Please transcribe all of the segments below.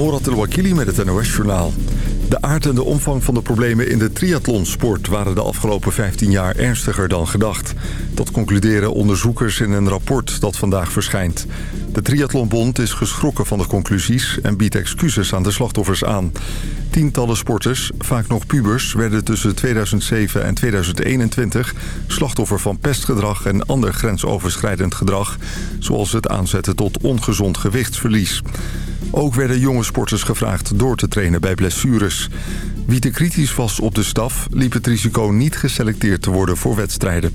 Morat El-Wakili met het NOS-journaal. De aard en de omvang van de problemen in de triathlonsport... waren de afgelopen 15 jaar ernstiger dan gedacht. Dat concluderen onderzoekers in een rapport dat vandaag verschijnt. De Triathlonbond is geschrokken van de conclusies... en biedt excuses aan de slachtoffers aan. Tientallen sporters, vaak nog pubers... werden tussen 2007 en 2021 slachtoffer van pestgedrag... en ander grensoverschrijdend gedrag... zoals het aanzetten tot ongezond gewichtsverlies. Ook werden jonge sporters gevraagd door te trainen bij blessures. Wie te kritisch was op de staf liep het risico niet geselecteerd te worden voor wedstrijden.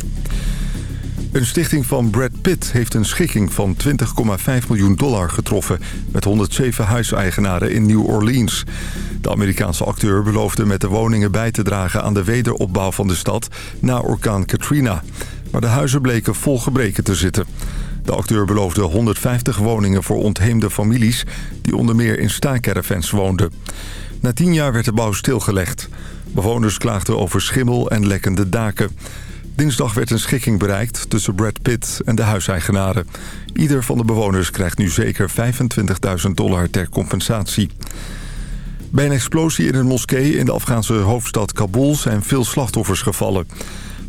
Een stichting van Brad Pitt heeft een schikking van 20,5 miljoen dollar getroffen... met 107 huiseigenaren in New Orleans. De Amerikaanse acteur beloofde met de woningen bij te dragen... aan de wederopbouw van de stad na orkaan Katrina. Maar de huizen bleken vol gebreken te zitten. De acteur beloofde 150 woningen voor ontheemde families... die onder meer in staancaravans woonden. Na tien jaar werd de bouw stilgelegd. Bewoners klaagden over schimmel en lekkende daken. Dinsdag werd een schikking bereikt tussen Brad Pitt en de huiseigenaren. Ieder van de bewoners krijgt nu zeker 25.000 dollar ter compensatie. Bij een explosie in een moskee in de Afghaanse hoofdstad Kabul zijn veel slachtoffers gevallen.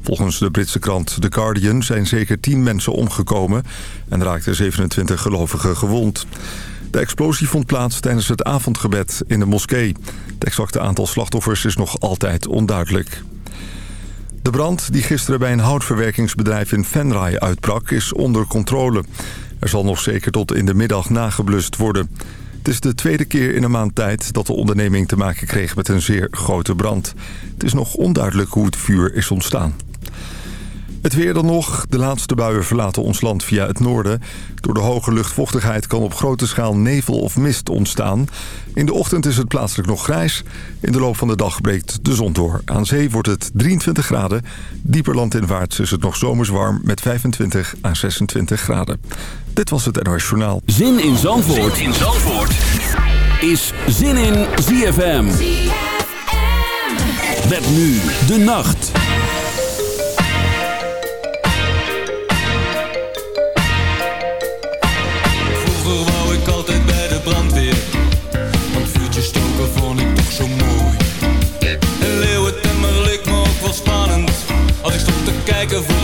Volgens de Britse krant The Guardian zijn zeker 10 mensen omgekomen... en raakten 27 gelovigen gewond. De explosie vond plaats tijdens het avondgebed in de moskee. Het exacte aantal slachtoffers is nog altijd onduidelijk. De brand die gisteren bij een houtverwerkingsbedrijf in Venray uitbrak is onder controle. Er zal nog zeker tot in de middag nageblust worden. Het is de tweede keer in een maand tijd dat de onderneming te maken kreeg met een zeer grote brand. Het is nog onduidelijk hoe het vuur is ontstaan. Het weer dan nog. De laatste buien verlaten ons land via het noorden. Door de hoge luchtvochtigheid kan op grote schaal nevel of mist ontstaan. In de ochtend is het plaatselijk nog grijs. In de loop van de dag breekt de zon door. Aan zee wordt het 23 graden. Dieper landinwaarts is het nog zomers warm met 25 à 26 graden. Dit was het NOS Journaal. Zin in Zandvoort, zin in Zandvoort. is Zin in ZFM. ZFM. Met nu de nacht. kijken voor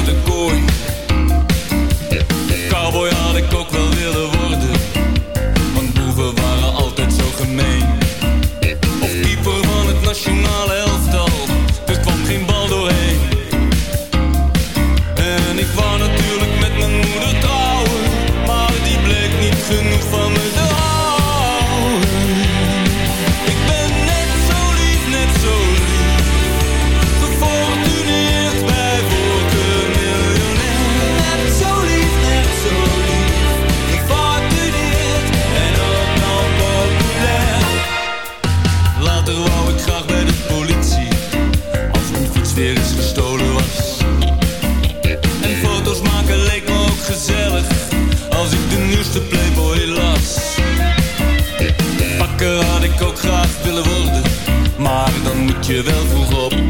je wel vroeg op.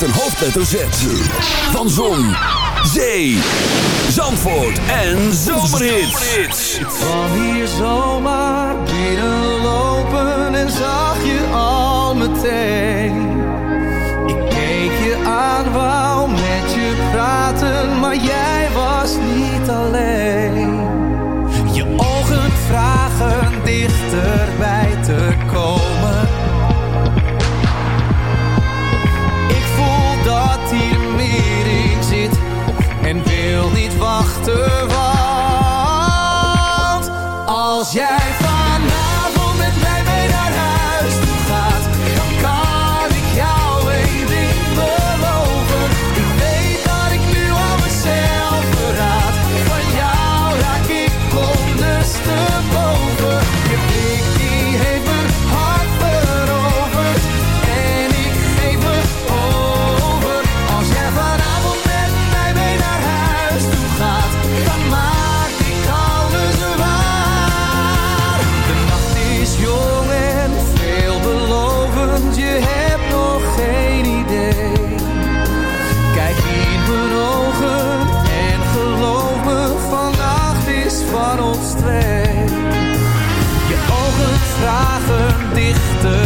met een hoofdletter Z. Van Zon, Zee, Zandvoort en Zomerhits. Ik kwam hier zomaar binnenlopen en zag je al meteen. Ik keek je aan, wou met je praten, maar jij was niet alleen. Je ogen vragen dichterbij te komen. Te. Als jij valt. dichter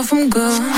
I'm good.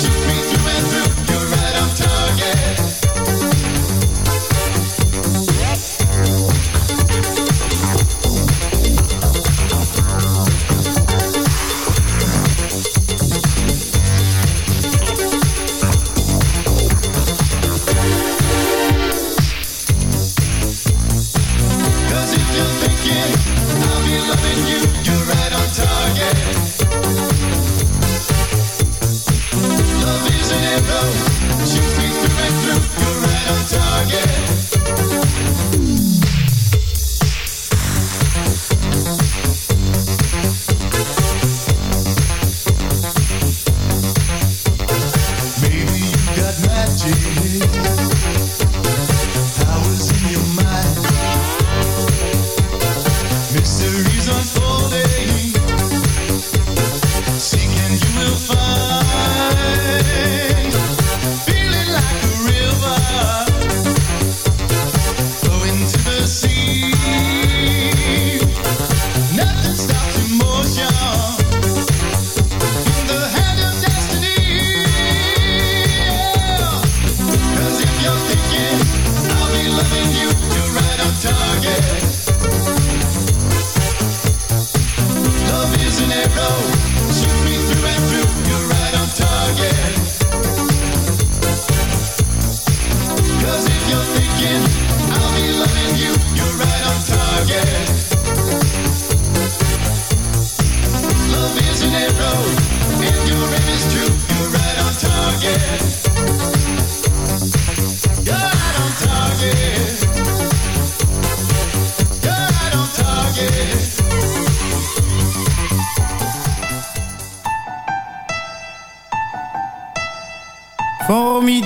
Shoot me through and through.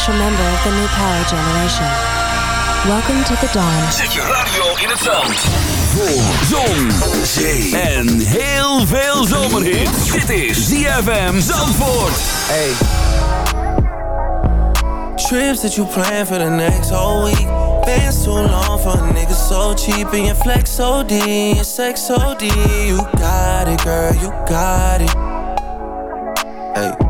official member of the New Power Generation. Welcome to the dawn. Zet je radio in het zand. Voor zon, zee en heel veel zomerhit. Dit is ZFM Zandvoort. Hey. Trips that you plan for the next whole week. Been too long for a nigga so cheap. And your flex OD, your sex OD. You got it girl, you got it. Hey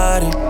body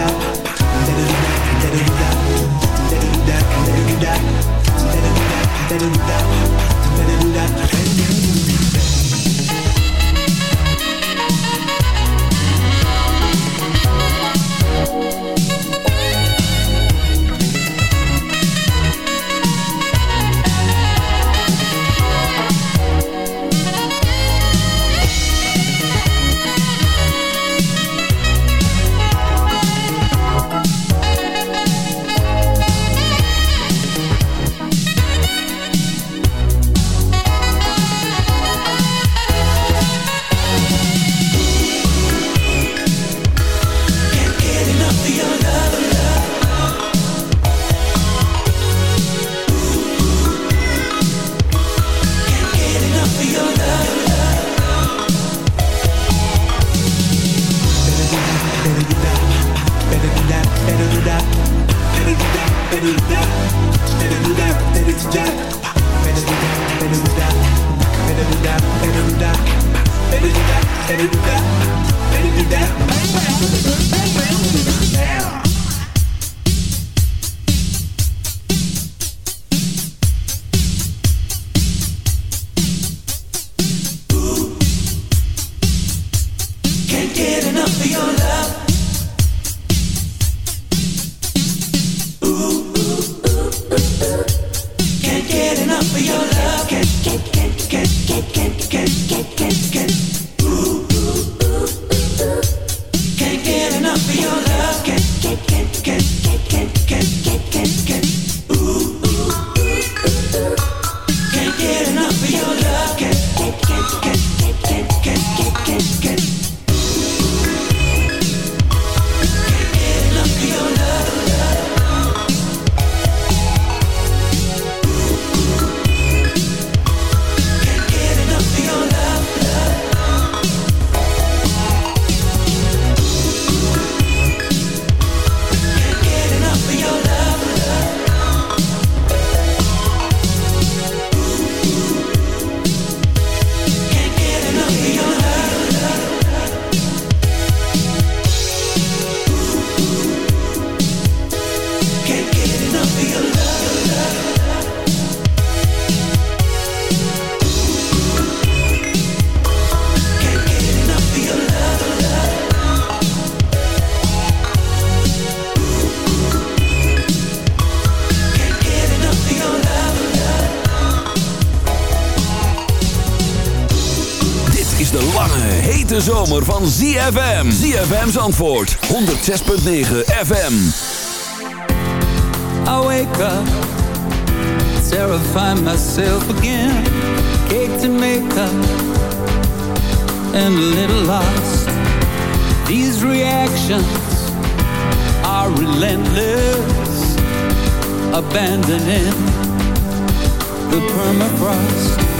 da da da da ZFM. ZFM's antwoord. 106.9 FM. I wake up. Terrify myself again. Cake to make up. And a little lost. These reactions are relentless. Abandoning the permafrost.